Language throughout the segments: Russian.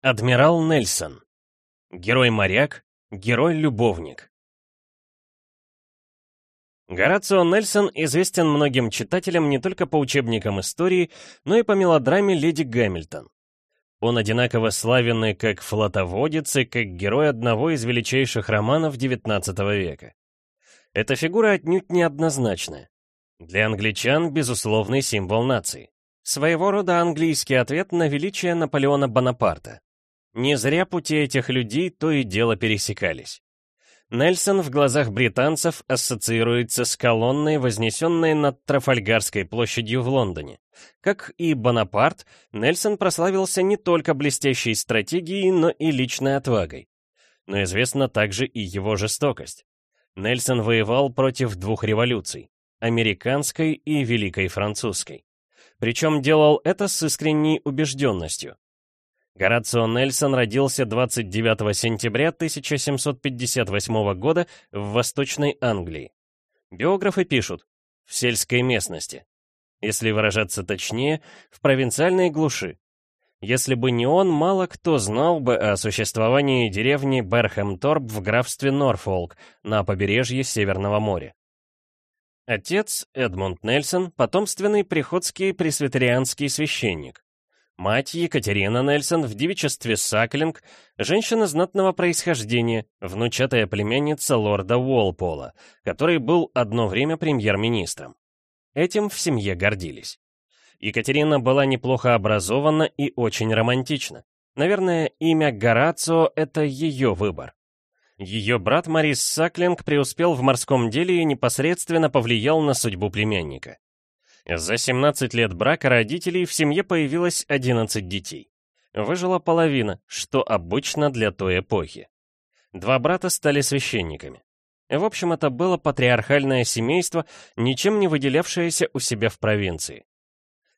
Адмирал Нельсон. Герой-моряк, герой-любовник. Горацио Нельсон известен многим читателям не только по учебникам истории, но и по мелодраме «Леди Гамильтон». Он одинаково славен и как флотоводец, и как герой одного из величайших романов XIX века. Эта фигура отнюдь неоднозначная. Для англичан — безусловный символ нации. Своего рода английский ответ на величие Наполеона Бонапарта. Не зря пути этих людей то и дело пересекались. Нельсон в глазах британцев ассоциируется с колонной, вознесенной над Трафальгарской площадью в Лондоне. Как и Бонапарт, Нельсон прославился не только блестящей стратегией, но и личной отвагой. Но известна также и его жестокость. Нельсон воевал против двух революций — американской и Великой Французской. Причем делал это с искренней убежденностью. Горацио Нельсон родился 29 сентября 1758 года в Восточной Англии. Биографы пишут «в сельской местности», если выражаться точнее, в провинциальной глуши. Если бы не он, мало кто знал бы о существовании деревни Берхэмторп в графстве Норфолк на побережье Северного моря. Отец, Эдмунд Нельсон, потомственный приходский пресвитерианский священник. Мать Екатерина Нельсон в девичестве Саклинг, женщина знатного происхождения, внучатая племянница лорда Уолпола, который был одно время премьер-министром. Этим в семье гордились. Екатерина была неплохо образована и очень романтична. Наверное, имя Горацио — это ее выбор. Ее брат Марис Саклинг преуспел в морском деле и непосредственно повлиял на судьбу племянника. За 17 лет брака родителей в семье появилось 11 детей. Выжила половина, что обычно для той эпохи. Два брата стали священниками. В общем, это было патриархальное семейство, ничем не выделявшееся у себя в провинции.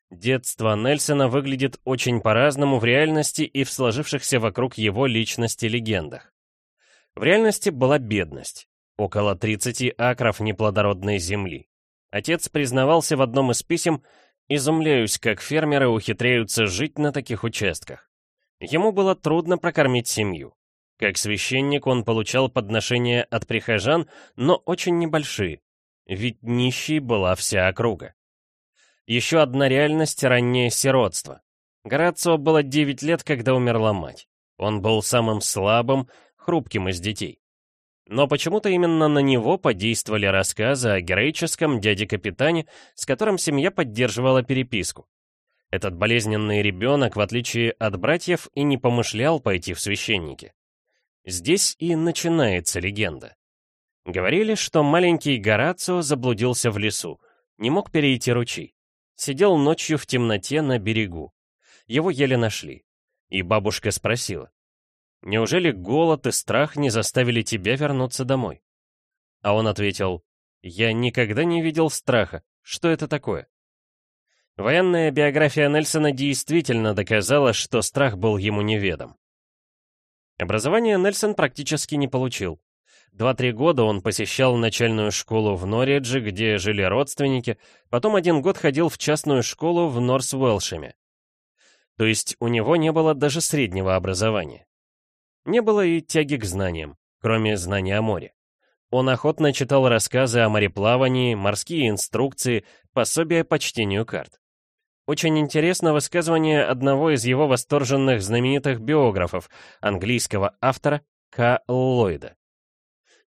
Детство Нельсона выглядит очень по-разному в реальности и в сложившихся вокруг его личности легендах. В реальности была бедность, около 30 акров неплодородной земли. Отец признавался в одном из писем, «Изумляюсь, как фермеры ухитряются жить на таких участках». Ему было трудно прокормить семью. Как священник он получал подношения от прихожан, но очень небольшие, ведь нищей была вся округа. Еще одна реальность — раннее сиротство. Горацио было 9 лет, когда умерла мать. Он был самым слабым, хрупким из детей. Но почему-то именно на него подействовали рассказы о героическом дяде-капитане, с которым семья поддерживала переписку. Этот болезненный ребенок, в отличие от братьев, и не помышлял пойти в священники. Здесь и начинается легенда. Говорили, что маленький Горацио заблудился в лесу, не мог перейти ручей. Сидел ночью в темноте на берегу. Его еле нашли. И бабушка спросила, Неужели голод и страх не заставили тебя вернуться домой? А он ответил, я никогда не видел страха. Что это такое? Военная биография Нельсона действительно доказала, что страх был ему неведом. Образование Нельсон практически не получил. Два-три года он посещал начальную школу в Норридже, где жили родственники, потом один год ходил в частную школу в Норс-Уэлшеме. То есть у него не было даже среднего образования. Не было и тяги к знаниям, кроме знания о море. Он охотно читал рассказы о мореплавании, морские инструкции, пособия по чтению карт. Очень интересно высказывание одного из его восторженных знаменитых биографов, английского автора К. Ллойда.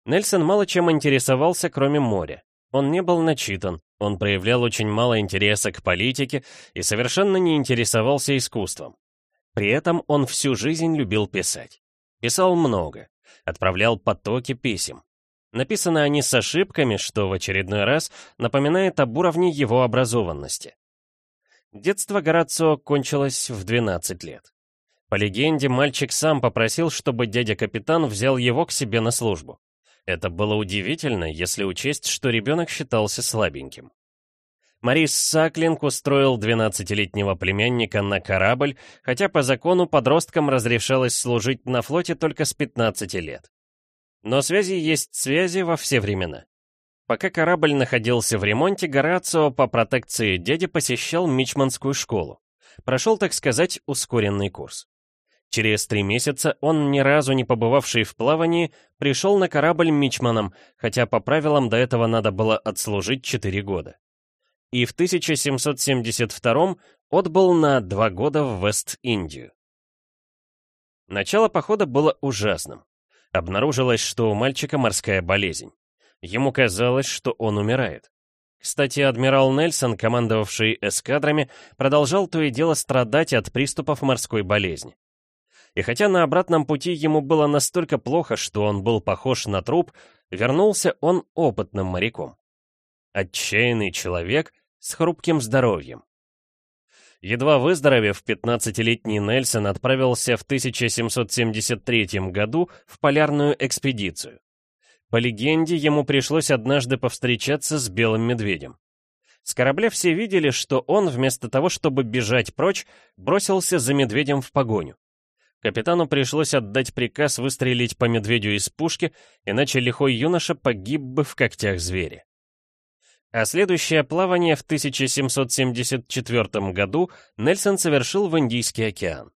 Нельсон мало чем интересовался, кроме моря. Он не был начитан, он проявлял очень мало интереса к политике и совершенно не интересовался искусством. При этом он всю жизнь любил писать. Писал много, отправлял потоки писем. Написаны они с ошибками, что в очередной раз напоминает об уровне его образованности. Детство Горацио кончилось в 12 лет. По легенде, мальчик сам попросил, чтобы дядя-капитан взял его к себе на службу. Это было удивительно, если учесть, что ребенок считался слабеньким. Марис Саклинг устроил 12-летнего племянника на корабль, хотя по закону подросткам разрешалось служить на флоте только с 15 лет. Но связи есть связи во все времена. Пока корабль находился в ремонте, Горацио по протекции дяди посещал мичманскую школу. Прошел, так сказать, ускоренный курс. Через три месяца он, ни разу не побывавший в плавании, пришел на корабль мичманом, хотя по правилам до этого надо было отслужить четыре года. И в 1772 отбыл на два года в Вест-Индию. Начало похода было ужасным. Обнаружилось, что у мальчика морская болезнь. Ему казалось, что он умирает. Кстати, адмирал Нельсон, командовавший эскадрами, продолжал то и дело страдать от приступов морской болезни. И хотя на обратном пути ему было настолько плохо, что он был похож на труп, вернулся он опытным моряком. Отчаянный человек с хрупким здоровьем. Едва выздоровев, 15-летний Нельсон отправился в 1773 году в полярную экспедицию. По легенде, ему пришлось однажды повстречаться с белым медведем. С корабля все видели, что он, вместо того, чтобы бежать прочь, бросился за медведем в погоню. Капитану пришлось отдать приказ выстрелить по медведю из пушки, иначе лихой юноша погиб бы в когтях зверя. А следующее плавание в 1774 году Нельсон совершил в Индийский океан.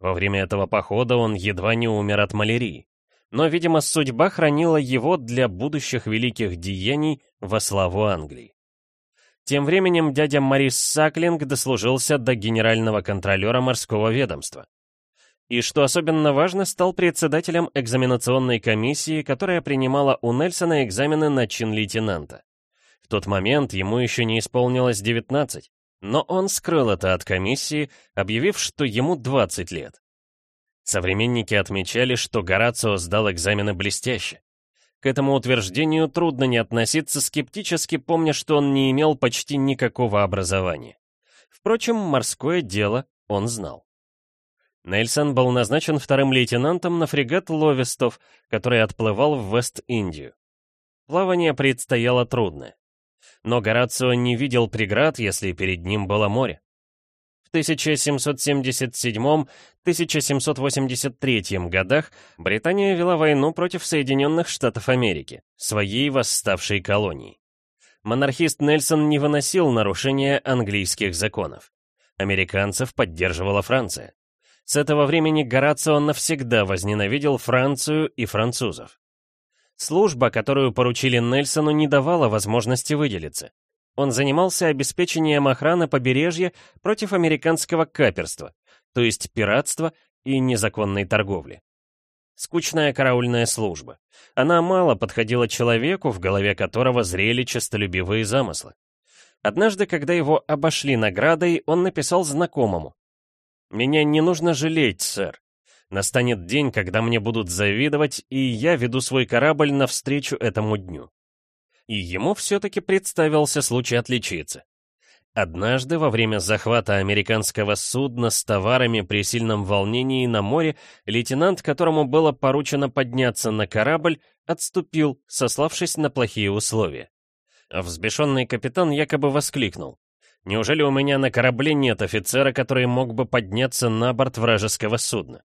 Во время этого похода он едва не умер от малярии. Но, видимо, судьба хранила его для будущих великих деяний во славу Англии. Тем временем дядя Марис Саклинг дослужился до генерального контролера морского ведомства и, что особенно важно, стал председателем экзаменационной комиссии, которая принимала у Нельсона экзамены на чин лейтенанта. В тот момент ему еще не исполнилось 19, но он скрыл это от комиссии, объявив, что ему 20 лет. Современники отмечали, что Горацио сдал экзамены блестяще. К этому утверждению трудно не относиться скептически, помня, что он не имел почти никакого образования. Впрочем, морское дело он знал. Нельсон был назначен вторым лейтенантом на фрегат Ловестов, который отплывал в Вест-Индию. Плавание предстояло трудное. Но Горацио не видел преград, если перед ним было море. В 1777-1783 годах Британия вела войну против Соединенных Штатов Америки, своей восставшей колонии. Монархист Нельсон не выносил нарушения английских законов. Американцев поддерживала Франция. С этого времени Горацио навсегда возненавидел Францию и французов. Служба, которую поручили Нельсону, не давала возможности выделиться. Он занимался обеспечением охраны побережья против американского каперства, то есть пиратства и незаконной торговли. Скучная караульная служба. Она мало подходила человеку, в голове которого зрели честолюбивые замыслы. Однажды, когда его обошли наградой, он написал знакомому. Меня не нужно жалеть, сэр. Настанет день, когда мне будут завидовать, и я веду свой корабль навстречу этому дню. И ему все-таки представился случай отличиться. Однажды, во время захвата американского судна с товарами при сильном волнении на море, лейтенант, которому было поручено подняться на корабль, отступил, сославшись на плохие условия. Взбешенный капитан якобы воскликнул. Неужели у меня на корабле нет офицера, который мог бы подняться на борт вражеского судна?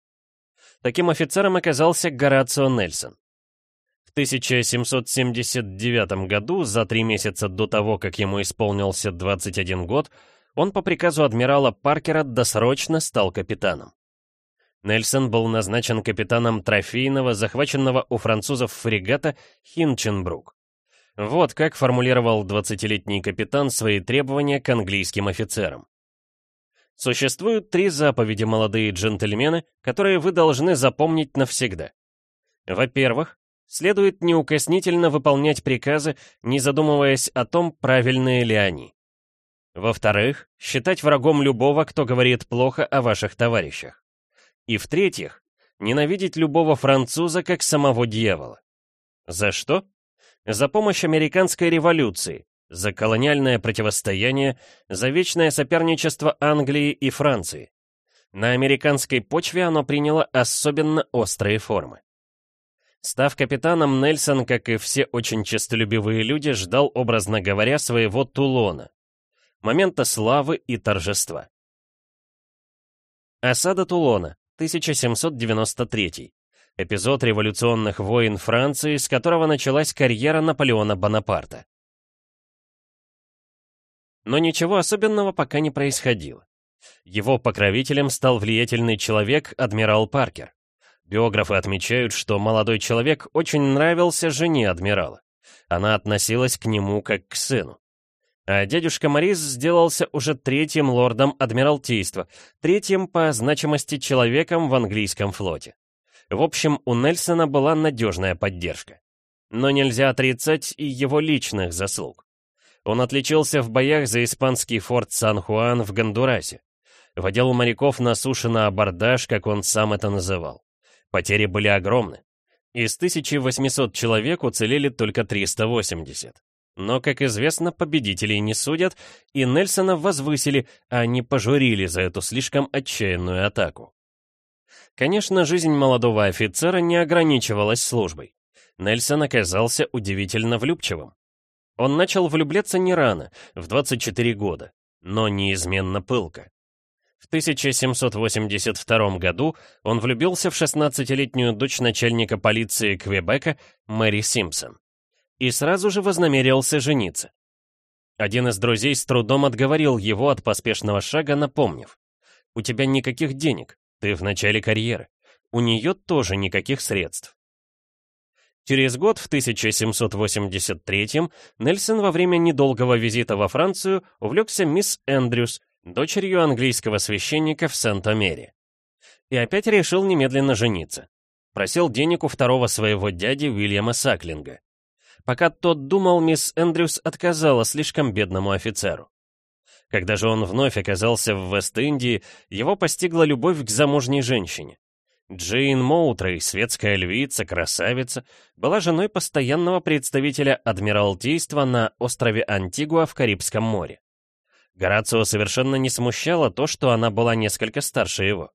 Таким офицером оказался Горацио Нельсон. В 1779 году, за три месяца до того, как ему исполнился 21 год, он по приказу адмирала Паркера досрочно стал капитаном. Нельсон был назначен капитаном трофейного, захваченного у французов фрегата Хинченбрук. Вот как формулировал 20-летний капитан свои требования к английским офицерам. Существуют три заповеди, молодые джентльмены, которые вы должны запомнить навсегда. Во-первых, следует неукоснительно выполнять приказы, не задумываясь о том, правильные ли они. Во-вторых, считать врагом любого, кто говорит плохо о ваших товарищах. И в-третьих, ненавидеть любого француза как самого дьявола. За что? за помощь американской революции, за колониальное противостояние, за вечное соперничество Англии и Франции. На американской почве оно приняло особенно острые формы. Став капитаном, Нельсон, как и все очень честолюбивые люди, ждал, образно говоря, своего Тулона. Момента славы и торжества. Осада Тулона, 1793 эпизод революционных войн Франции, с которого началась карьера Наполеона Бонапарта. Но ничего особенного пока не происходило. Его покровителем стал влиятельный человек, адмирал Паркер. Биографы отмечают, что молодой человек очень нравился жене адмирала. Она относилась к нему как к сыну. А дядюшка Морис сделался уже третьим лордом Адмиралтейства, третьим по значимости человеком в английском флоте. В общем, у Нельсона была надежная поддержка. Но нельзя отрицать и его личных заслуг. Он отличился в боях за испанский форт Сан-Хуан в Гондурасе. Водил моряков на суше на абордаж, как он сам это называл. Потери были огромны. Из 1800 человек уцелели только 380. Но, как известно, победителей не судят, и Нельсона возвысили, а не пожурили за эту слишком отчаянную атаку. Конечно, жизнь молодого офицера не ограничивалась службой. Нельсон оказался удивительно влюбчивым. Он начал влюбляться не рано, в 24 года, но неизменно пылко. В 1782 году он влюбился в 16-летнюю дочь начальника полиции Квебека Мэри Симпсон и сразу же вознамерился жениться. Один из друзей с трудом отговорил его от поспешного шага, напомнив. «У тебя никаких денег, ты в начале карьеры. У нее тоже никаких средств». Через год, в 1783-м, Нельсон во время недолгого визита во Францию увлекся мисс Эндрюс, дочерью английского священника в Сент-Омере. И опять решил немедленно жениться. Просил денег у второго своего дяди Уильяма Саклинга. Пока тот думал, мисс Эндрюс отказала слишком бедному офицеру. Когда же он вновь оказался в Вест-Индии, его постигла любовь к замужней женщине. Джейн Моутрей, светская львица, красавица, была женой постоянного представителя Адмиралтейства на острове Антигуа в Карибском море. Горацио совершенно не смущало то, что она была несколько старше его.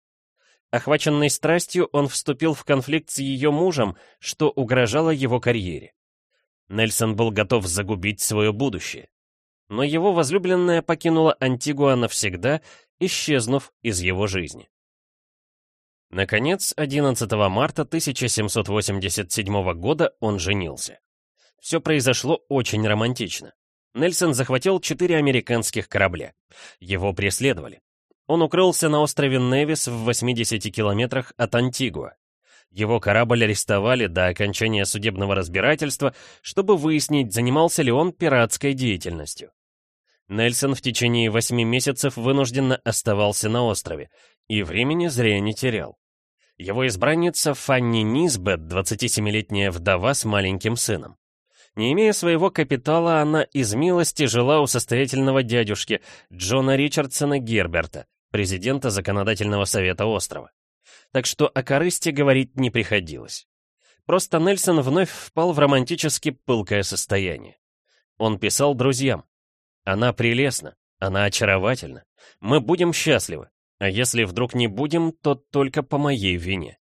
Охваченный страстью, он вступил в конфликт с ее мужем, что угрожало его карьере. Нельсон был готов загубить свое будущее. Но его возлюбленная покинула Антигуа навсегда, исчезнув из его жизни. Наконец, 11 марта 1787 года он женился. Все произошло очень романтично. Нельсон захватил четыре американских корабля. Его преследовали. Он укрылся на острове Невис в 80 километрах от Антигуа. Его корабль арестовали до окончания судебного разбирательства, чтобы выяснить, занимался ли он пиратской деятельностью. Нельсон в течение восьми месяцев вынужденно оставался на острове, и времени зря не терял. Его избранница Фанни Низбет, 27-летняя вдова с маленьким сыном. Не имея своего капитала, она из милости жила у состоятельного дядюшки Джона Ричардсона Герберта, президента Законодательного совета острова так что о корысти говорить не приходилось. Просто Нельсон вновь впал в романтически пылкое состояние. Он писал друзьям. «Она прелестна, она очаровательна. Мы будем счастливы, а если вдруг не будем, то только по моей вине».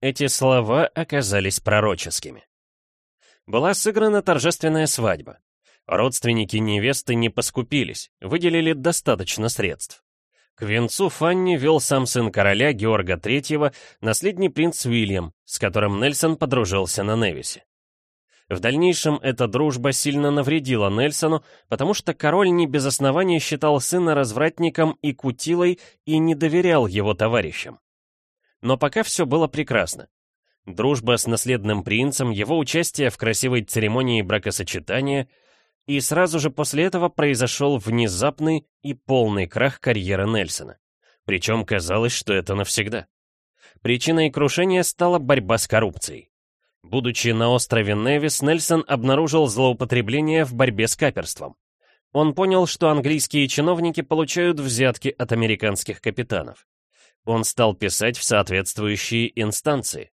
Эти слова оказались пророческими. Была сыграна торжественная свадьба. Родственники невесты не поскупились, выделили достаточно средств. К венцу Фанни вел сам сын короля Георга III, наследный принц Уильям, с которым Нельсон подружился на Невисе. В дальнейшем эта дружба сильно навредила Нельсону, потому что король не без основания считал сына развратником и кутилой и не доверял его товарищам. Но пока все было прекрасно. Дружба с наследным принцем, его участие в красивой церемонии бракосочетания — и сразу же после этого произошел внезапный и полный крах карьеры Нельсона. Причем казалось, что это навсегда. Причиной крушения стала борьба с коррупцией. Будучи на острове Невис, Нельсон обнаружил злоупотребление в борьбе с каперством. Он понял, что английские чиновники получают взятки от американских капитанов. Он стал писать в соответствующие инстанции.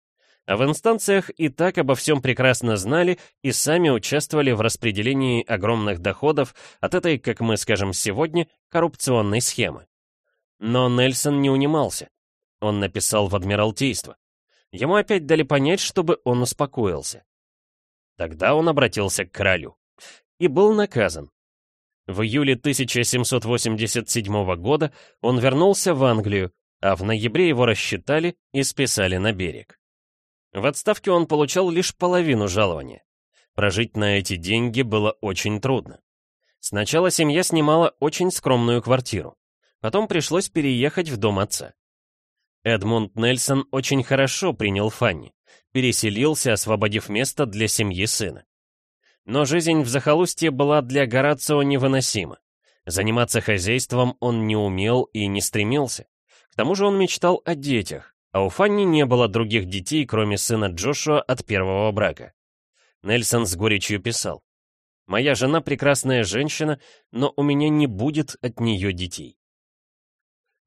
А в инстанциях и так обо всем прекрасно знали и сами участвовали в распределении огромных доходов от этой, как мы скажем сегодня, коррупционной схемы. Но Нельсон не унимался. Он написал в Адмиралтейство. Ему опять дали понять, чтобы он успокоился. Тогда он обратился к королю. И был наказан. В июле 1787 года он вернулся в Англию, а в ноябре его рассчитали и списали на берег. В отставке он получал лишь половину жалования. Прожить на эти деньги было очень трудно. Сначала семья снимала очень скромную квартиру. Потом пришлось переехать в дом отца. Эдмунд Нельсон очень хорошо принял Фанни, переселился, освободив место для семьи сына. Но жизнь в захолустье была для Горацио невыносима. Заниматься хозяйством он не умел и не стремился. К тому же он мечтал о детях, а у Фанни не было других детей, кроме сына Джошуа от первого брака. Нельсон с горечью писал. «Моя жена прекрасная женщина, но у меня не будет от нее детей».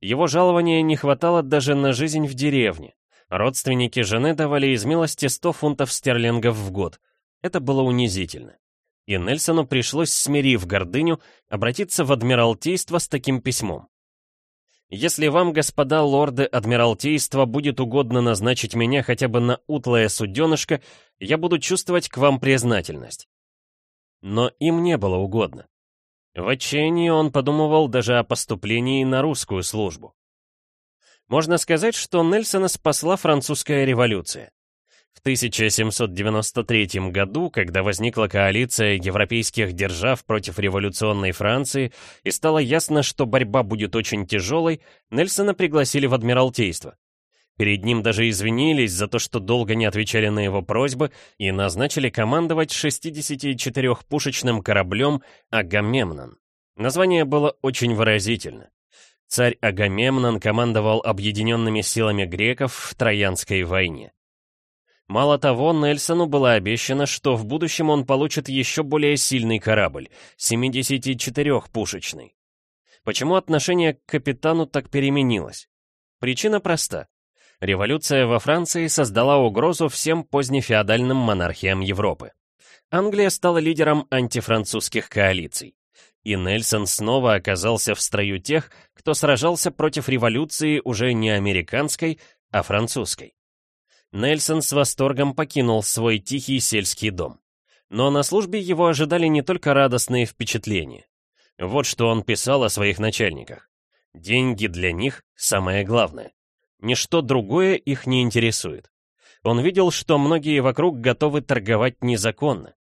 Его жалования не хватало даже на жизнь в деревне. Родственники жены давали из милости 100 фунтов стерлингов в год. Это было унизительно. И Нельсону пришлось, смирив гордыню, обратиться в Адмиралтейство с таким письмом. «Если вам, господа лорды Адмиралтейства, будет угодно назначить меня хотя бы на утлое суденышко, я буду чувствовать к вам признательность». Но им не было угодно. В отчаянии он подумывал даже о поступлении на русскую службу. Можно сказать, что Нельсона спасла французская революция. В 1793 году, когда возникла коалиция европейских держав против революционной Франции и стало ясно, что борьба будет очень тяжелой, Нельсона пригласили в Адмиралтейство. Перед ним даже извинились за то, что долго не отвечали на его просьбы и назначили командовать 64-пушечным кораблем «Агамемнон». Название было очень выразительно. Царь Агамемнон командовал объединенными силами греков в Троянской войне. Мало того, Нельсону было обещано, что в будущем он получит еще более сильный корабль, 74-пушечный. Почему отношение к капитану так переменилось? Причина проста. Революция во Франции создала угрозу всем позднефеодальным монархиям Европы. Англия стала лидером антифранцузских коалиций. И Нельсон снова оказался в строю тех, кто сражался против революции уже не американской, а французской. Нельсон с восторгом покинул свой тихий сельский дом. Но на службе его ожидали не только радостные впечатления. Вот что он писал о своих начальниках. Деньги для них — самое главное. Ничто другое их не интересует. Он видел, что многие вокруг готовы торговать незаконно.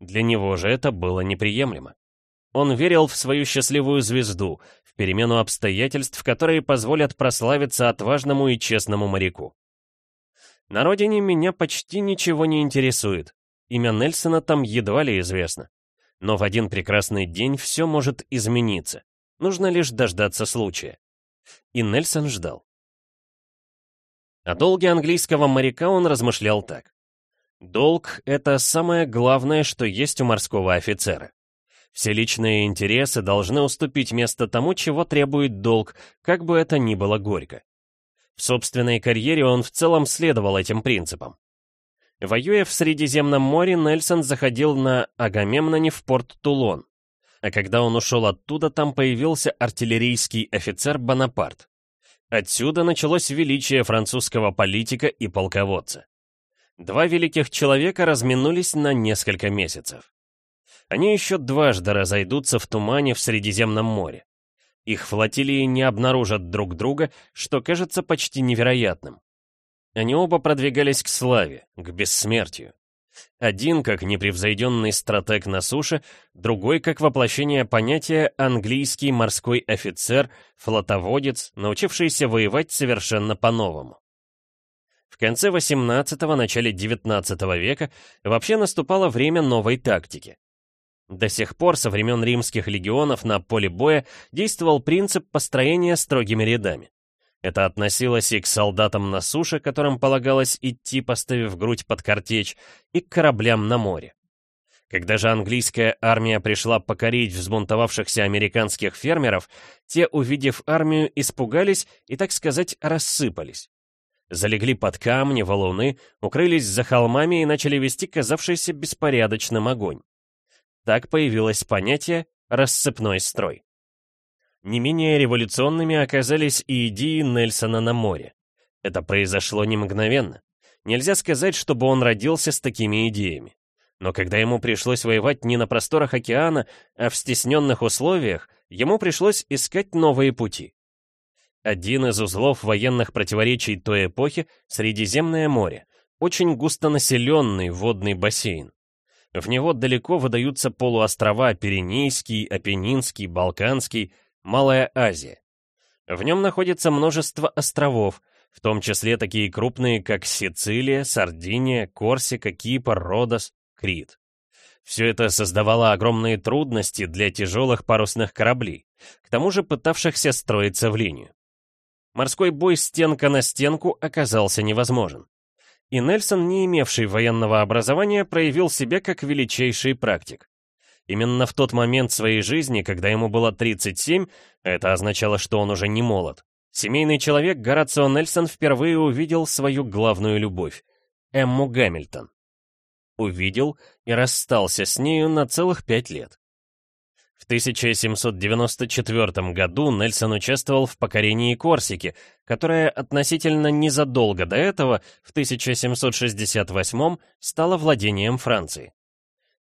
Для него же это было неприемлемо. Он верил в свою счастливую звезду, в перемену обстоятельств, которые позволят прославиться отважному и честному моряку. На родине меня почти ничего не интересует. Имя Нельсона там едва ли известно. Но в один прекрасный день все может измениться. Нужно лишь дождаться случая. И Нельсон ждал. О долге английского моряка он размышлял так. Долг — это самое главное, что есть у морского офицера. Все личные интересы должны уступить место тому, чего требует долг, как бы это ни было горько. В собственной карьере он в целом следовал этим принципам. Воюя в Средиземном море, Нельсон заходил на Агамемноне в порт Тулон. А когда он ушел оттуда, там появился артиллерийский офицер Бонапарт. Отсюда началось величие французского политика и полководца. Два великих человека разминулись на несколько месяцев. Они еще дважды разойдутся в тумане в Средиземном море. Их флотилии не обнаружат друг друга, что кажется почти невероятным. Они оба продвигались к славе, к бессмертию. Один как непревзойденный стратег на суше, другой как воплощение понятия английский морской офицер, флотоводец, научившийся воевать совершенно по-новому. В конце 18-го, начале 19 века вообще наступало время новой тактики. До сих пор, со времен римских легионов, на поле боя действовал принцип построения строгими рядами. Это относилось и к солдатам на суше, которым полагалось идти, поставив грудь под картечь, и к кораблям на море. Когда же английская армия пришла покорить взбунтовавшихся американских фермеров, те, увидев армию, испугались и, так сказать, рассыпались. Залегли под камни, валуны, укрылись за холмами и начали вести казавшийся беспорядочным огонь. Так появилось понятие «рассыпной строй». Не менее революционными оказались и идеи Нельсона на море. Это произошло не мгновенно. Нельзя сказать, чтобы он родился с такими идеями. Но когда ему пришлось воевать не на просторах океана, а в стесненных условиях, ему пришлось искать новые пути. Один из узлов военных противоречий той эпохи — Средиземное море, очень густонаселенный водный бассейн. В него далеко выдаются полуострова Пиренейский, Апеннинский, Балканский, Малая Азия. В нем находится множество островов, в том числе такие крупные, как Сицилия, Сардиния, Корсика, Кипр, Родос, Крит. Все это создавало огромные трудности для тяжелых парусных кораблей, к тому же пытавшихся строиться в линию. Морской бой стенка на стенку оказался невозможен. И Нельсон, не имевший военного образования, проявил себя как величайший практик. Именно в тот момент своей жизни, когда ему было 37, это означало, что он уже не молод, семейный человек Горацио Нельсон впервые увидел свою главную любовь — Эмму Гамильтон увидел и расстался с нею на целых пять лет. В 1794 году Нельсон участвовал в покорении Корсики, которая относительно незадолго до этого, в 1768 стала владением Франции.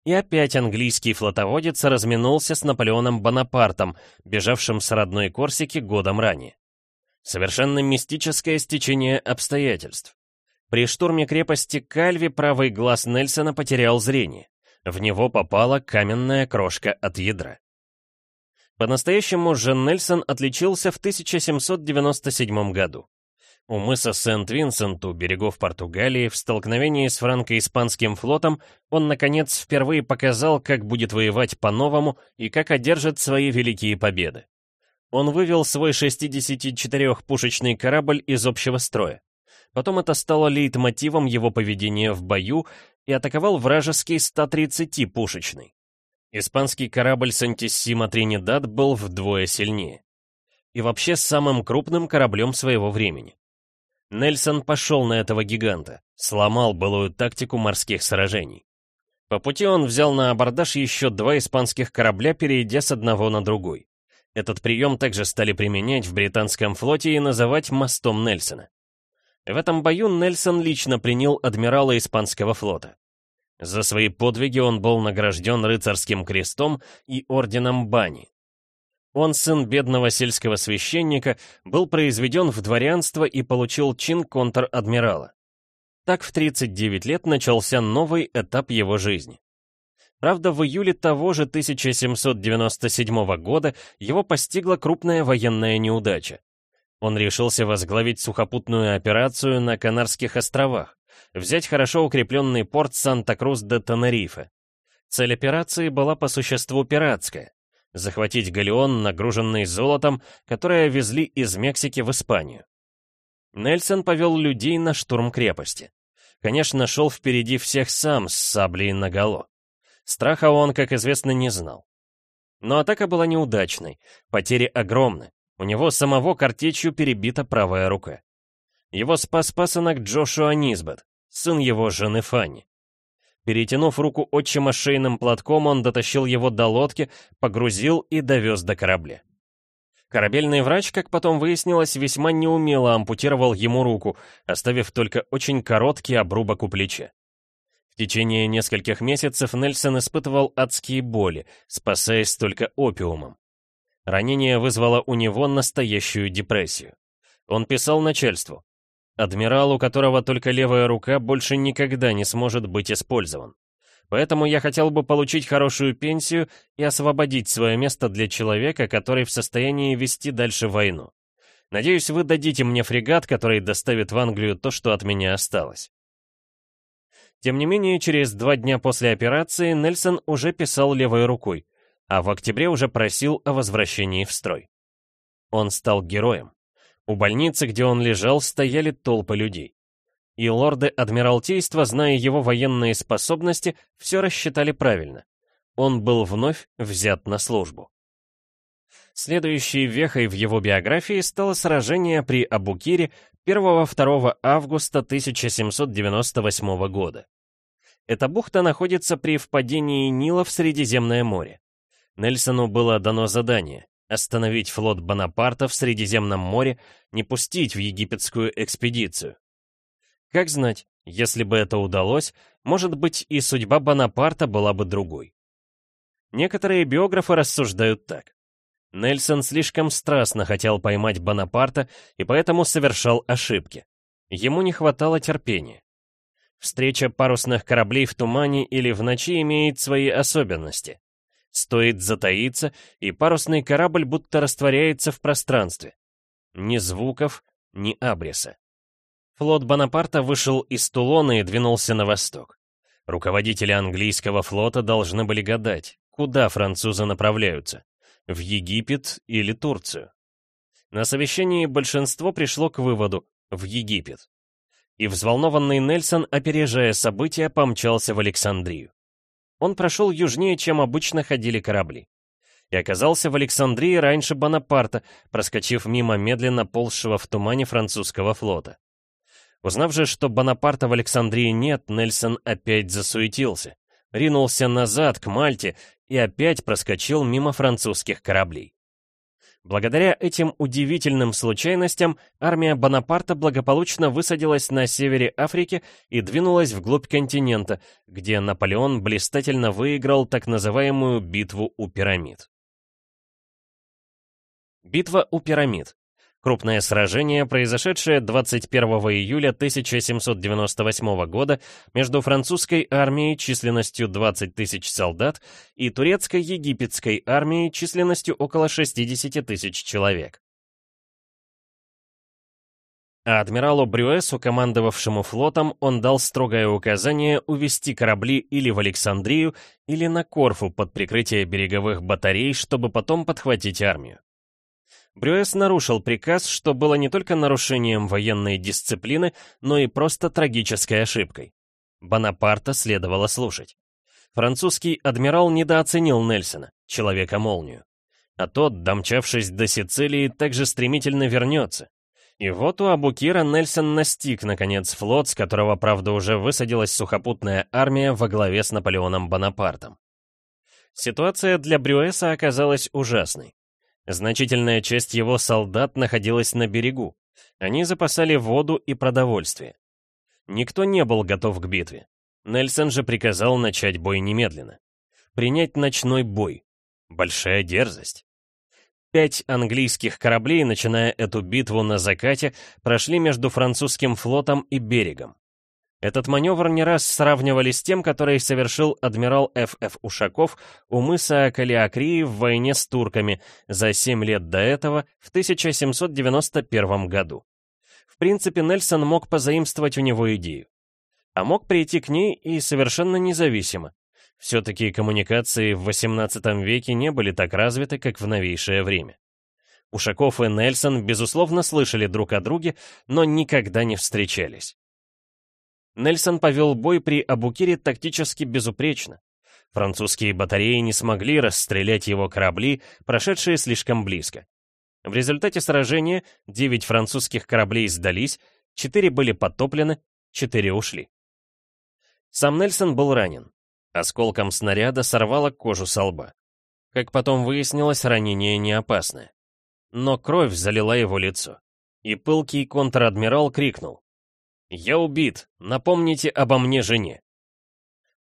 И опять английский флотоводец разминулся с Наполеоном Бонапартом, бежавшим с родной Корсики годом ранее. Совершенно мистическое стечение обстоятельств. При штурме крепости Кальви правый глаз Нельсона потерял зрение. В него попала каменная крошка от ядра. По-настоящему же Нельсон отличился в 1797 году. У мыса Сент-Винсент у берегов Португалии в столкновении с франко-испанским флотом он, наконец, впервые показал, как будет воевать по-новому и как одержит свои великие победы. Он вывел свой 64-пушечный корабль из общего строя. Потом это стало лейтмотивом его поведения в бою и атаковал вражеский 130-пушечный. Испанский корабль «Сантиссима Тринидад» был вдвое сильнее. И вообще самым крупным кораблем своего времени. Нельсон пошел на этого гиганта, сломал былую тактику морских сражений. По пути он взял на абордаж еще два испанских корабля, перейдя с одного на другой. Этот прием также стали применять в британском флоте и называть «мостом Нельсона». В этом бою Нельсон лично принял адмирала испанского флота. За свои подвиги он был награжден рыцарским крестом и орденом Бани. Он, сын бедного сельского священника, был произведен в дворянство и получил чин контр-адмирала. Так в 39 лет начался новый этап его жизни. Правда, в июле того же 1797 года его постигла крупная военная неудача. Он решился возглавить сухопутную операцию на Канарских островах, взять хорошо укрепленный порт Санта-Крус-де-Тенерифе. Цель операции была по существу пиратская — захватить галеон, нагруженный золотом, которое везли из Мексики в Испанию. Нельсон повел людей на штурм крепости. Конечно, шел впереди всех сам с саблей наголо. Страха он, как известно, не знал. Но атака была неудачной, потери огромны, у него самого картечью перебита правая рука. Его спас пасынок Джошуа Низбет, сын его жены Фанни. Перетянув руку отчима шейным платком, он дотащил его до лодки, погрузил и довез до корабля. Корабельный врач, как потом выяснилось, весьма неумело ампутировал ему руку, оставив только очень короткий обрубок у плеча. В течение нескольких месяцев Нельсон испытывал адские боли, спасаясь только опиумом. Ранение вызвало у него настоящую депрессию. Он писал начальству. Адмирал, у которого только левая рука, больше никогда не сможет быть использован. Поэтому я хотел бы получить хорошую пенсию и освободить свое место для человека, который в состоянии вести дальше войну. Надеюсь, вы дадите мне фрегат, который доставит в Англию то, что от меня осталось. Тем не менее, через два дня после операции Нельсон уже писал левой рукой, а в октябре уже просил о возвращении в строй. Он стал героем. У больницы, где он лежал, стояли толпы людей. И лорды Адмиралтейства, зная его военные способности, все рассчитали правильно. Он был вновь взят на службу. Следующей вехой в его биографии стало сражение при Абукире 1-2 августа 1798 года. Эта бухта находится при впадении Нила в Средиземное море. Нельсону было дано задание — остановить флот Бонапарта в Средиземном море, не пустить в египетскую экспедицию. Как знать, если бы это удалось, может быть, и судьба Бонапарта была бы другой. Некоторые биографы рассуждают так. Нельсон слишком страстно хотел поймать Бонапарта и поэтому совершал ошибки. Ему не хватало терпения. Встреча парусных кораблей в тумане или в ночи имеет свои особенности. Стоит затаиться, и парусный корабль будто растворяется в пространстве. Ни звуков, ни абриса. Флот Бонапарта вышел из Тулона и двинулся на восток. Руководители английского флота должны были гадать, куда французы направляются — в Египет или Турцию. На совещании большинство пришло к выводу — в Египет. И взволнованный Нельсон, опережая события, помчался в Александрию. Он прошел южнее, чем обычно ходили корабли. И оказался в Александрии раньше Бонапарта, проскочив мимо медленно ползшего в тумане французского флота. Узнав же, что Бонапарта в Александрии нет, Нельсон опять засуетился, ринулся назад к Мальте и опять проскочил мимо французских кораблей. Благодаря этим удивительным случайностям армия Бонапарта благополучно высадилась на севере Африки и двинулась вглубь континента, где Наполеон блистательно выиграл так называемую битву у пирамид. Битва у пирамид Крупное сражение, произошедшее 21 июля 1798 года между французской армией численностью 20 тысяч солдат и турецкой египетской армией численностью около 60 тысяч человек. А адмиралу Брюэсу, командовавшему флотом, он дал строгое указание увести корабли или в Александрию, или на Корфу под прикрытие береговых батарей, чтобы потом подхватить армию. Брюэс нарушил приказ, что было не только нарушением военной дисциплины, но и просто трагической ошибкой. Бонапарта следовало слушать. Французский адмирал недооценил Нельсона, человека-молнию. А тот, домчавшись до Сицилии, также стремительно вернется. И вот у Абукира Нельсон настиг, наконец, флот, с которого, правда, уже высадилась сухопутная армия во главе с Наполеоном Бонапартом. Ситуация для Брюэса оказалась ужасной. Значительная часть его солдат находилась на берегу. Они запасали воду и продовольствие. Никто не был готов к битве. Нельсон же приказал начать бой немедленно. Принять ночной бой. Большая дерзость. Пять английских кораблей, начиная эту битву на закате, прошли между французским флотом и берегом. Этот маневр не раз сравнивали с тем, который совершил адмирал Ф.Ф. Ушаков у мыса Калиакрии в войне с турками за 7 лет до этого, в 1791 году. В принципе, Нельсон мог позаимствовать у него идею. А мог прийти к ней и совершенно независимо. Все-таки коммуникации в XVIII веке не были так развиты, как в новейшее время. Ушаков и Нельсон, безусловно, слышали друг о друге, но никогда не встречались. Нельсон повел бой при Абукире тактически безупречно. Французские батареи не смогли расстрелять его корабли, прошедшие слишком близко. В результате сражения 9 французских кораблей сдались, 4 были потоплены, 4 ушли. Сам Нельсон был ранен. Осколком снаряда сорвало кожу со лба. Как потом выяснилось, ранение не опасное. Но кровь залила его лицо. И пылкий контр-адмирал крикнул. «Я убит! Напомните обо мне жене!»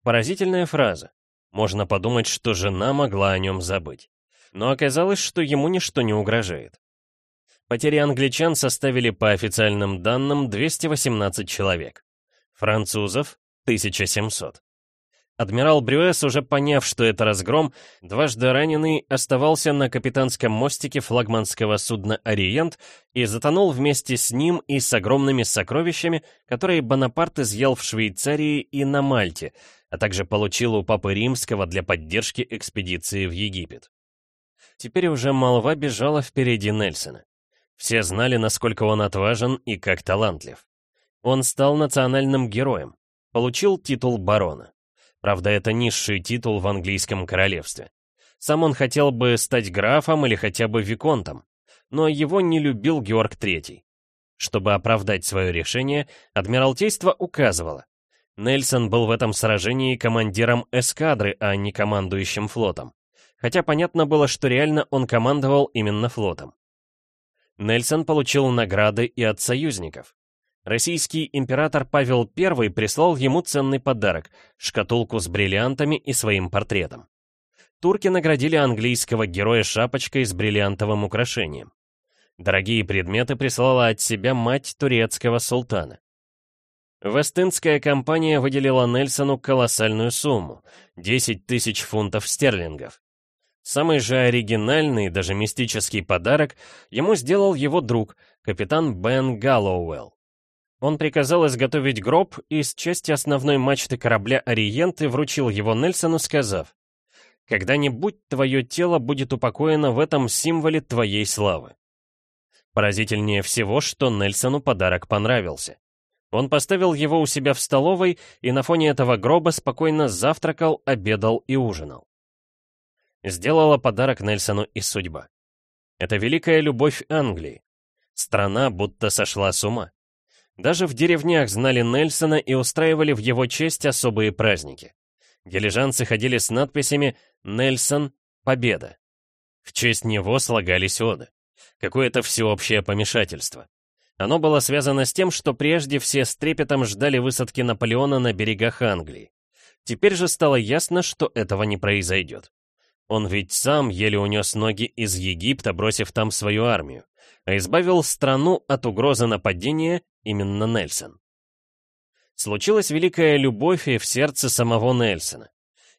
Поразительная фраза. Можно подумать, что жена могла о нем забыть. Но оказалось, что ему ничто не угрожает. Потери англичан составили по официальным данным 218 человек. Французов — 1700. Адмирал Брюэс, уже поняв, что это разгром, дважды раненый, оставался на капитанском мостике флагманского судна «Ориент» и затонул вместе с ним и с огромными сокровищами, которые Бонапарт изъял в Швейцарии и на Мальте, а также получил у Папы Римского для поддержки экспедиции в Египет. Теперь уже молва бежала впереди Нельсона. Все знали, насколько он отважен и как талантлив. Он стал национальным героем, получил титул барона. Правда, это низший титул в английском королевстве. Сам он хотел бы стать графом или хотя бы виконтом, но его не любил Георг III. Чтобы оправдать свое решение, Адмиралтейство указывало. Нельсон был в этом сражении командиром эскадры, а не командующим флотом. Хотя понятно было, что реально он командовал именно флотом. Нельсон получил награды и от союзников. Российский император Павел I прислал ему ценный подарок — шкатулку с бриллиантами и своим портретом. Турки наградили английского героя шапочкой с бриллиантовым украшением. Дорогие предметы прислала от себя мать турецкого султана. Вестинская компания выделила Нельсону колоссальную сумму — 10 тысяч фунтов стерлингов. Самый же оригинальный, даже мистический подарок ему сделал его друг, капитан Бен Галлоуэлл. Он приказал изготовить гроб и с части основной мачты корабля «Ориент» и вручил его Нельсону, сказав, «Когда-нибудь твое тело будет упокоено в этом символе твоей славы». Поразительнее всего, что Нельсону подарок понравился. Он поставил его у себя в столовой и на фоне этого гроба спокойно завтракал, обедал и ужинал. Сделала подарок Нельсону и судьба. Это великая любовь Англии. Страна будто сошла с ума. Даже в деревнях знали Нельсона и устраивали в его честь особые праздники. Дилижанцы ходили с надписями «Нельсон. Победа». В честь него слагались оды. Какое-то всеобщее помешательство. Оно было связано с тем, что прежде все с трепетом ждали высадки Наполеона на берегах Англии. Теперь же стало ясно, что этого не произойдет. Он ведь сам еле унес ноги из Египта, бросив там свою армию, а избавил страну от угрозы нападения именно Нельсон. Случилась великая любовь и в сердце самого Нельсона.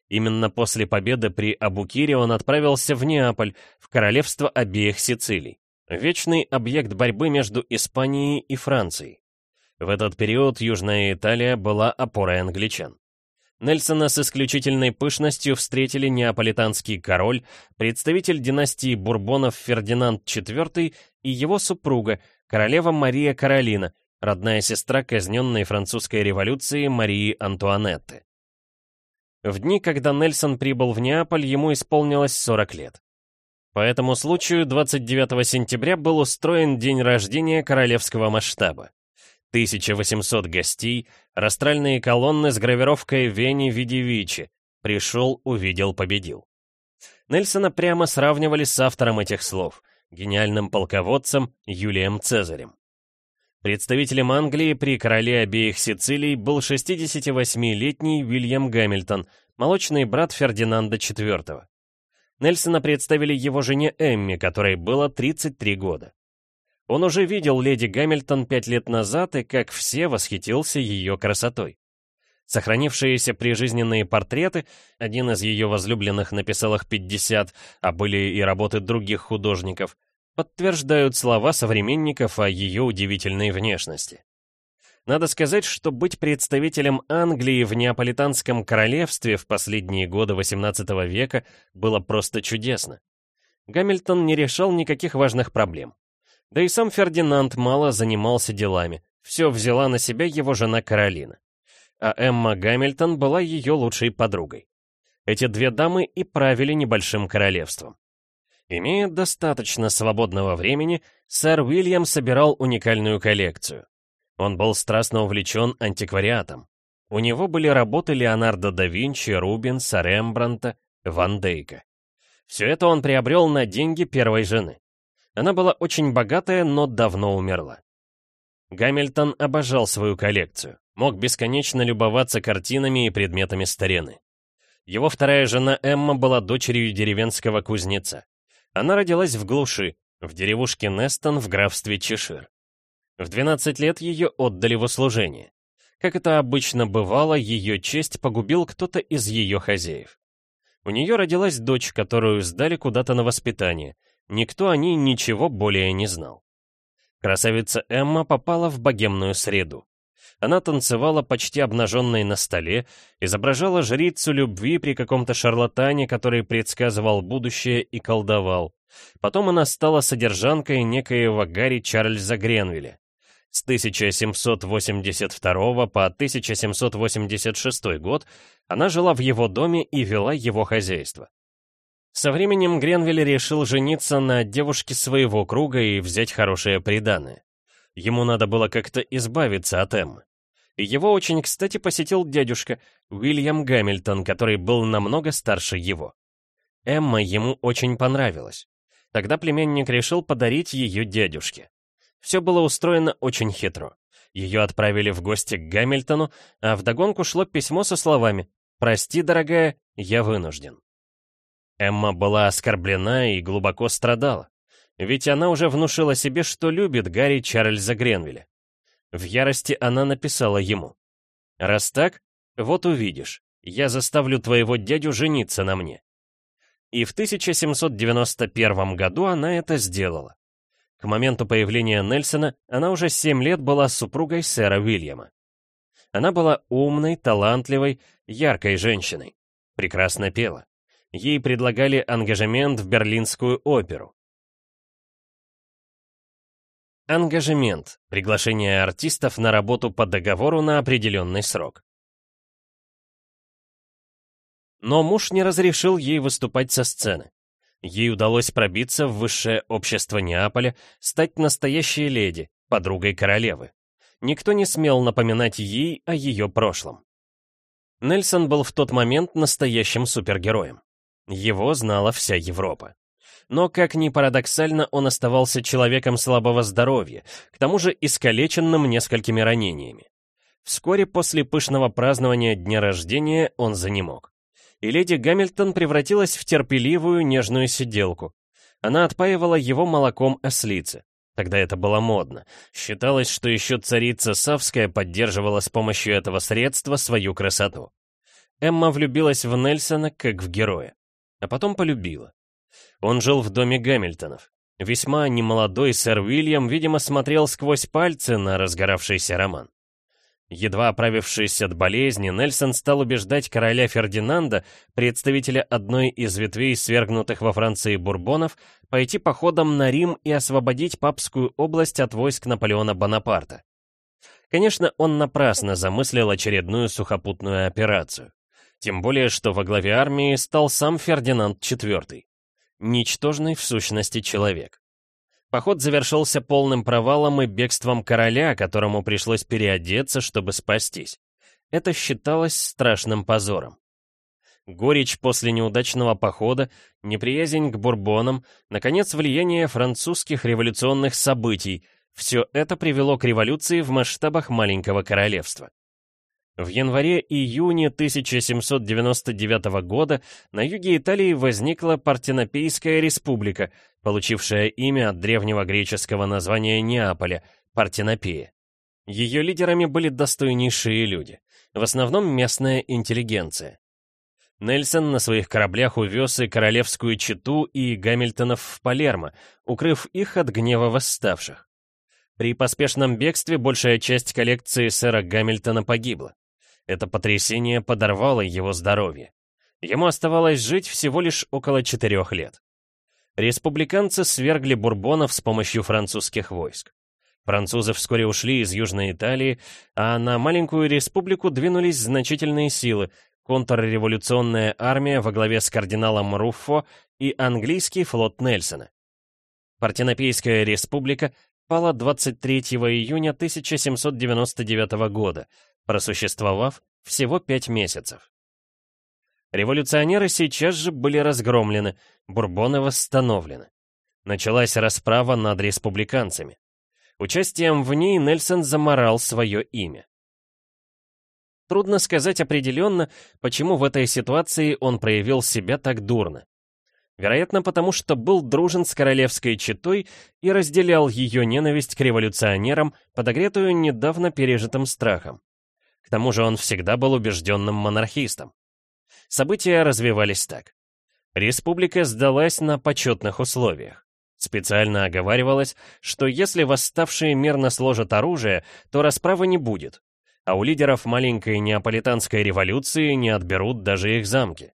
Именно после победы при Абукире он отправился в Неаполь, в королевство обеих Сицилий, вечный объект борьбы между Испанией и Францией. В этот период Южная Италия была опорой англичан. Нельсона с исключительной пышностью встретили неаполитанский король, представитель династии Бурбонов Фердинанд IV и его супруга, королева Мария Каролина, родная сестра казненной французской революции Марии Антуанетты. В дни, когда Нельсон прибыл в Неаполь, ему исполнилось 40 лет. По этому случаю 29 сентября был устроен день рождения королевского масштаба. 1800 гостей, растральные колонны с гравировкой «Вени Видевичи», «Пришел, увидел, победил». Нельсона прямо сравнивали с автором этих слов, гениальным полководцем Юлием Цезарем. Представителем Англии при короле обеих Сицилий был 68-летний Уильям Гамильтон, молочный брат Фердинанда IV. Нельсона представили его жене Эмми, которой было 33 года. Он уже видел леди Гамильтон пять лет назад и, как все, восхитился ее красотой. Сохранившиеся прижизненные портреты, один из ее возлюбленных написал их 50, а были и работы других художников — подтверждают слова современников о ее удивительной внешности. Надо сказать, что быть представителем Англии в Неаполитанском королевстве в последние годы XVIII века было просто чудесно. Гамильтон не решал никаких важных проблем. Да и сам Фердинанд мало занимался делами, все взяла на себя его жена Каролина. А Эмма Гамильтон была ее лучшей подругой. Эти две дамы и правили небольшим королевством. Имея достаточно свободного времени, сэр Уильям собирал уникальную коллекцию. Он был страстно увлечен антиквариатом. У него были работы Леонардо да Винчи, Рубенса, Рембранта, Ван Дейка. Все это он приобрел на деньги первой жены. Она была очень богатая, но давно умерла. Гамильтон обожал свою коллекцию, мог бесконечно любоваться картинами и предметами старины. Его вторая жена Эмма была дочерью деревенского кузнеца. Она родилась в глуши, в деревушке Нестон в графстве Чешир. В 12 лет ее отдали в услужение. Как это обычно бывало, ее честь погубил кто-то из ее хозяев. У нее родилась дочь, которую сдали куда-то на воспитание. Никто о ней ничего более не знал. Красавица Эмма попала в богемную среду. Она танцевала почти обнаженной на столе, изображала жрицу любви при каком-то шарлатане, который предсказывал будущее и колдовал. Потом она стала содержанкой некоего Гарри Чарльза Гренвилля. С 1782 по 1786 год она жила в его доме и вела его хозяйство. Со временем Гренвиль решил жениться на девушке своего круга и взять хорошее приданое. Ему надо было как-то избавиться от Эммы. И его очень кстати посетил дядюшка Уильям Гамильтон, который был намного старше его. Эмма ему очень понравилась. Тогда племянник решил подарить ее дядюшке. Все было устроено очень хитро. Ее отправили в гости к Гамильтону, а вдогонку шло письмо со словами «Прости, дорогая, я вынужден». Эмма была оскорблена и глубоко страдала. Ведь она уже внушила себе, что любит Гарри Чарльза Гренвилля. В ярости она написала ему. «Раз так, вот увидишь, я заставлю твоего дядю жениться на мне». И в 1791 году она это сделала. К моменту появления Нельсона она уже 7 лет была супругой сэра Уильяма. Она была умной, талантливой, яркой женщиной. Прекрасно пела. Ей предлагали ангажемент в Берлинскую оперу. Ангажемент – приглашение артистов на работу по договору на определенный срок. Но муж не разрешил ей выступать со сцены. Ей удалось пробиться в высшее общество Неаполя, стать настоящей леди, подругой королевы. Никто не смел напоминать ей о ее прошлом. Нельсон был в тот момент настоящим супергероем. Его знала вся Европа. Но, как ни парадоксально, он оставался человеком слабого здоровья, к тому же искалеченным несколькими ранениями. Вскоре после пышного празднования дня рождения он занемог и леди Гамильтон превратилась в терпеливую, нежную сиделку. Она отпаивала его молоком ослицы. Тогда это было модно. Считалось, что еще царица Савская поддерживала с помощью этого средства свою красоту. Эмма влюбилась в Нельсона как в героя. А потом полюбила. Он жил в доме Гамильтонов. Весьма немолодой сэр Уильям, видимо, смотрел сквозь пальцы на разгоравшийся роман. Едва оправившись от болезни, Нельсон стал убеждать короля Фердинанда, представителя одной из ветвей свергнутых во Франции бурбонов, пойти походом на Рим и освободить папскую область от войск Наполеона Бонапарта. Конечно, он напрасно замыслил очередную сухопутную операцию. Тем более, что во главе армии стал сам Фердинанд IV. Ничтожный в сущности человек. Поход завершился полным провалом и бегством короля, которому пришлось переодеться, чтобы спастись. Это считалось страшным позором. Горечь после неудачного похода, неприязнь к бурбонам, наконец, влияние французских революционных событий — все это привело к революции в масштабах маленького королевства. В январе-июне 1799 года на юге Италии возникла Партенопейская республика, получившая имя от древнего греческого названия Неаполя – Партенопея. Ее лидерами были достойнейшие люди, в основном местная интеллигенция. Нельсон на своих кораблях увез и королевскую чету, и Гамильтонов в Палермо, укрыв их от гнева восставших. При поспешном бегстве большая часть коллекции сэра Гамильтона погибла. Это потрясение подорвало его здоровье. Ему оставалось жить всего лишь около четырех лет. Республиканцы свергли бурбонов с помощью французских войск. Французы вскоре ушли из Южной Италии, а на маленькую республику двинулись значительные силы, контрреволюционная армия во главе с кардиналом Руффо и английский флот Нельсона. Партенопейская республика пала 23 июня 1799 года, просуществовав всего пять месяцев. Революционеры сейчас же были разгромлены, бурбоны восстановлены. Началась расправа над республиканцами. Участием в ней Нельсон заморал свое имя. Трудно сказать определенно, почему в этой ситуации он проявил себя так дурно. Вероятно, потому что был дружен с королевской четой и разделял ее ненависть к революционерам, подогретую недавно пережитым страхом. К тому же он всегда был убежденным монархистом. События развивались так. Республика сдалась на почетных условиях. Специально оговаривалось, что если восставшие мирно сложат оружие, то расправы не будет, а у лидеров маленькой неаполитанской революции не отберут даже их замки.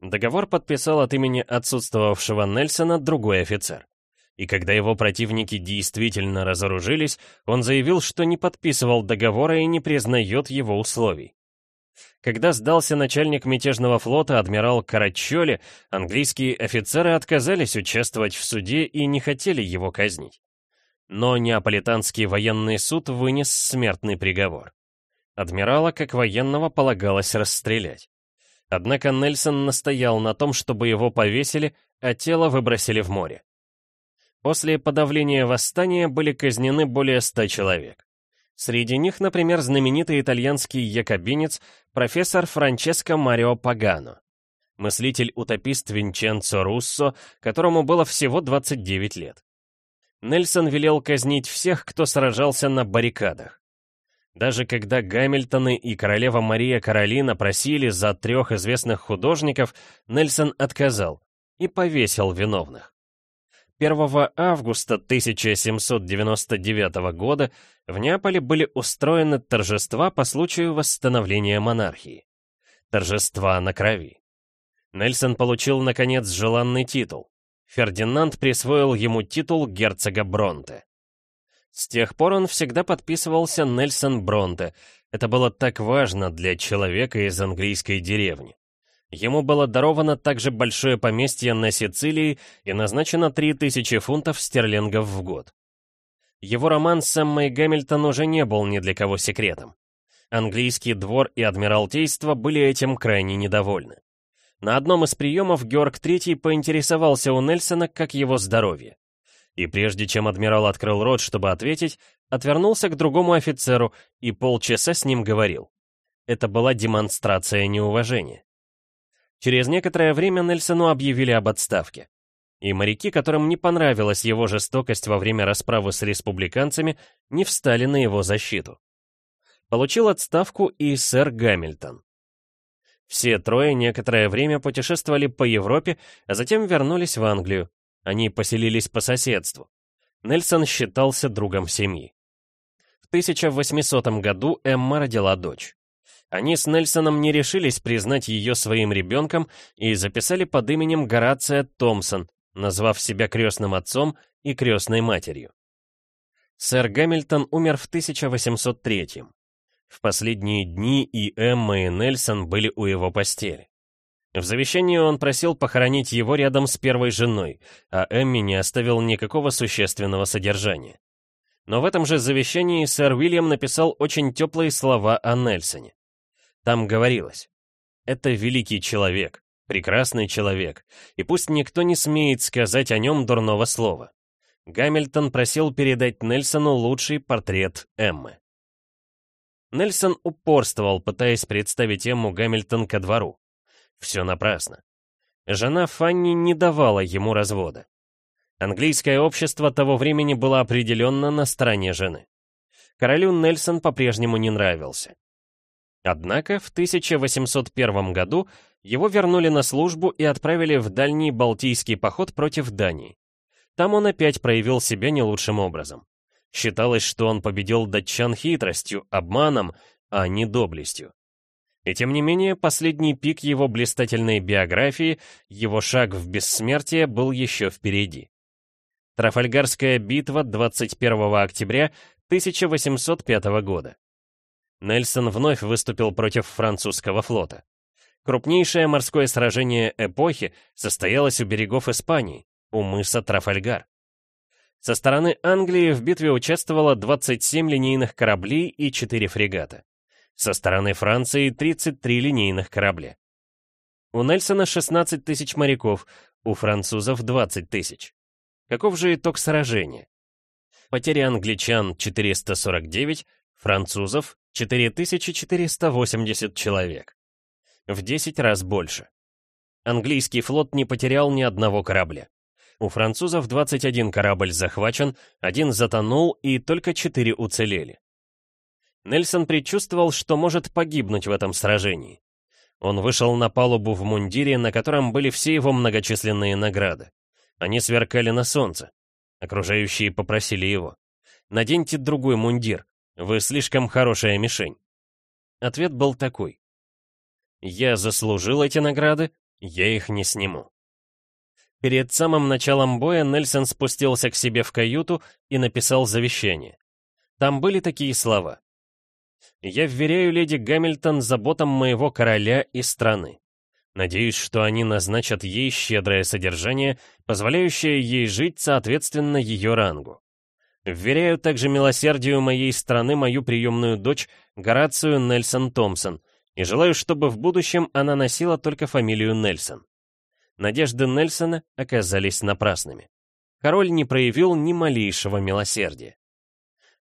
Договор подписал от имени отсутствовавшего Нельсона другой офицер. И когда его противники действительно разоружились, он заявил, что не подписывал договора и не признает его условий. Когда сдался начальник мятежного флота адмирал Карачоли, английские офицеры отказались участвовать в суде и не хотели его казнить. Но Неаполитанский военный суд вынес смертный приговор. Адмирала, как военного, полагалось расстрелять. Однако Нельсон настоял на том, чтобы его повесили, а тело выбросили в море. После подавления восстания были казнены более ста человек. Среди них, например, знаменитый итальянский якобинец профессор Франческо Марио Пагано, мыслитель-утопист Винченцо Руссо, которому было всего 29 лет. Нельсон велел казнить всех, кто сражался на баррикадах. Даже когда Гамильтоны и королева Мария Каролина просили за трех известных художников, Нельсон отказал, и повесил виновных. 1 августа 1799 года в Неаполе были устроены торжества по случаю восстановления монархии. Торжества на крови. Нельсон получил, наконец, желанный титул. Фердинанд присвоил ему титул герцога Бронте. С тех пор он всегда подписывался Нельсон Бронте. Это было так важно для человека из английской деревни. Ему было даровано также большое поместье на Сицилии и назначено 3000 фунтов стерлингов в год. Его роман с Эммой Гамильтон уже не был ни для кого секретом. Английский двор и Адмиралтейство были этим крайне недовольны. На одном из приемов Георг III поинтересовался у Нельсона, как его здоровье. И прежде чем адмирал открыл рот, чтобы ответить, отвернулся к другому офицеру и полчаса с ним говорил. Это была демонстрация неуважения. Через некоторое время Нельсону объявили об отставке. И моряки, которым не понравилась его жестокость во время расправы с республиканцами, не встали на его защиту. Получил отставку и сэр Гамильтон. Все трое некоторое время путешествовали по Европе, а затем вернулись в Англию. Они поселились по соседству. Нельсон считался другом семьи. В 1800 году Эмма родила дочь. Они с Нельсоном не решились признать ее своим ребенком и записали под именем Горация Томпсон, назвав себя крестным отцом и крестной матерью. Сэр Гамильтон умер в 1803 В последние дни и Эмма, и Нельсон были у его постели. В завещании он просил похоронить его рядом с первой женой, а Эмми не оставил никакого существенного содержания. Но в этом же завещании сэр Уильям написал очень теплые слова о Нельсоне. Там говорилось, «Это великий человек, прекрасный человек, и пусть никто не смеет сказать о нем дурного слова». Гамильтон просил передать Нельсону лучший портрет Эммы. Нельсон упорствовал, пытаясь представить Эмму Гамильтон ко двору. Все напрасно. Жена Фанни не давала ему развода. Английское общество того времени было определенно на стороне жены. Королю Нельсон по-прежнему не нравился. Однако в 1801 году его вернули на службу и отправили в дальний Балтийский поход против Дании. Там он опять проявил себя не лучшим образом. Считалось, что он победил датчан хитростью, обманом, а не доблестью. И тем не менее, последний пик его блистательной биографии, его шаг в бессмертие был еще впереди. Трафальгарская битва 21 октября 1805 года. Нельсон вновь выступил против французского флота. Крупнейшее морское сражение эпохи состоялось у берегов Испании, у мыса Трафальгар. Со стороны Англии в битве участвовало 27 линейных кораблей и 4 фрегата. Со стороны Франции 33 линейных корабля. У Нельсона 16 тысяч моряков, у французов 20 тысяч. Каков же итог сражения? Потери англичан 449, французов 4480 человек. В 10 раз больше. Английский флот не потерял ни одного корабля. У французов 21 корабль захвачен, один затонул и только 4 уцелели. Нельсон предчувствовал, что может погибнуть в этом сражении. Он вышел на палубу в мундире, на котором были все его многочисленные награды. Они сверкали на солнце. Окружающие попросили его. «Наденьте другой мундир. Вы слишком хорошая мишень. Ответ был такой. Я заслужил эти награды, я их не сниму. Перед самым началом боя Нельсон спустился к себе в каюту и написал завещание. Там были такие слова. «Я вверяю леди Гамильтон заботам моего короля и страны. Надеюсь, что они назначат ей щедрое содержание, позволяющее ей жить соответственно ее рангу. Вверяю также милосердию моей страны мою приемную дочь Горацию Нельсон Томпсон и желаю, чтобы в будущем она носила только фамилию Нельсон. Надежды Нельсона оказались напрасными. Король не проявил ни малейшего милосердия.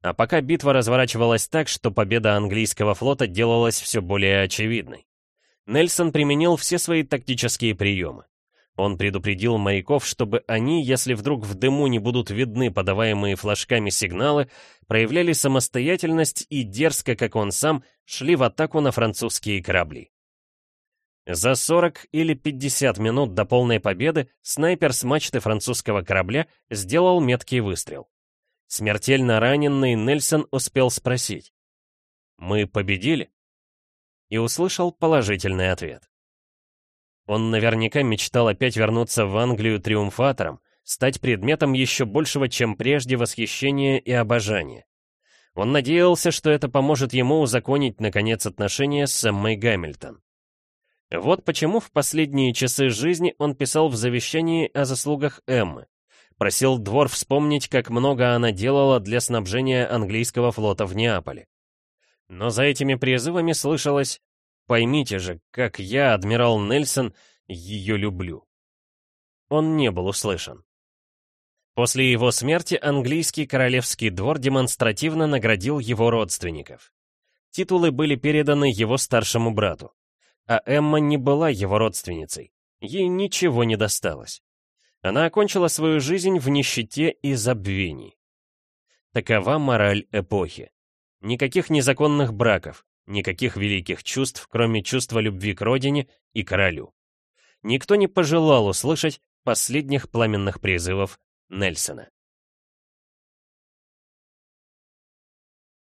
А пока битва разворачивалась так, что победа английского флота делалась все более очевидной. Нельсон применил все свои тактические приемы. Он предупредил моряков, чтобы они, если вдруг в дыму не будут видны подаваемые флажками сигналы, проявляли самостоятельность и дерзко, как он сам, шли в атаку на французские корабли. За 40 или 50 минут до полной победы снайпер с мачты французского корабля сделал меткий выстрел. Смертельно раненный Нельсон успел спросить. «Мы победили?» И услышал положительный ответ. Он наверняка мечтал опять вернуться в Англию триумфатором, стать предметом еще большего, чем прежде, восхищения и обожания. Он надеялся, что это поможет ему узаконить, наконец, отношения с Эммой Гамильтон. Вот почему в последние часы жизни он писал в завещании о заслугах Эммы. Просил двор вспомнить, как много она делала для снабжения английского флота в Неаполе. Но за этими призывами слышалось «Поймите же, как я, адмирал Нельсон, ее люблю». Он не был услышан. После его смерти английский королевский двор демонстративно наградил его родственников. Титулы были переданы его старшему брату. А Эмма не была его родственницей. Ей ничего не досталось. Она окончила свою жизнь в нищете и забвении. Такова мораль эпохи. Никаких незаконных браков, никаких великих чувств, кроме чувства любви к родине и королю. Никто не пожелал услышать последних пламенных призывов Нельсона.